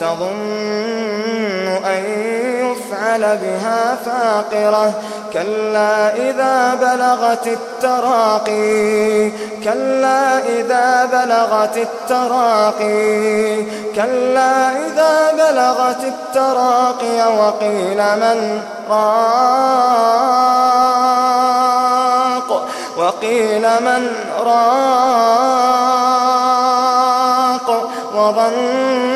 تظن أن يفعل بها فاقرة. كلا إذا بلغت التراقي. كلا إذا بلغت التراقي. كلا إذا بلغت التراقي وقيل من راق. وقيل من راق. وظن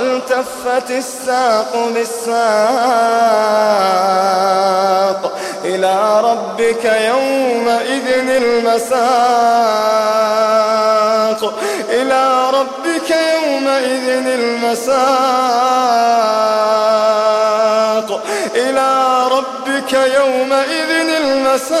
والتفت الساق بالساق إلى ربك يومئذ المساق. إلى ربك يومئذ المساق. إلى ربك يومئذ المساق.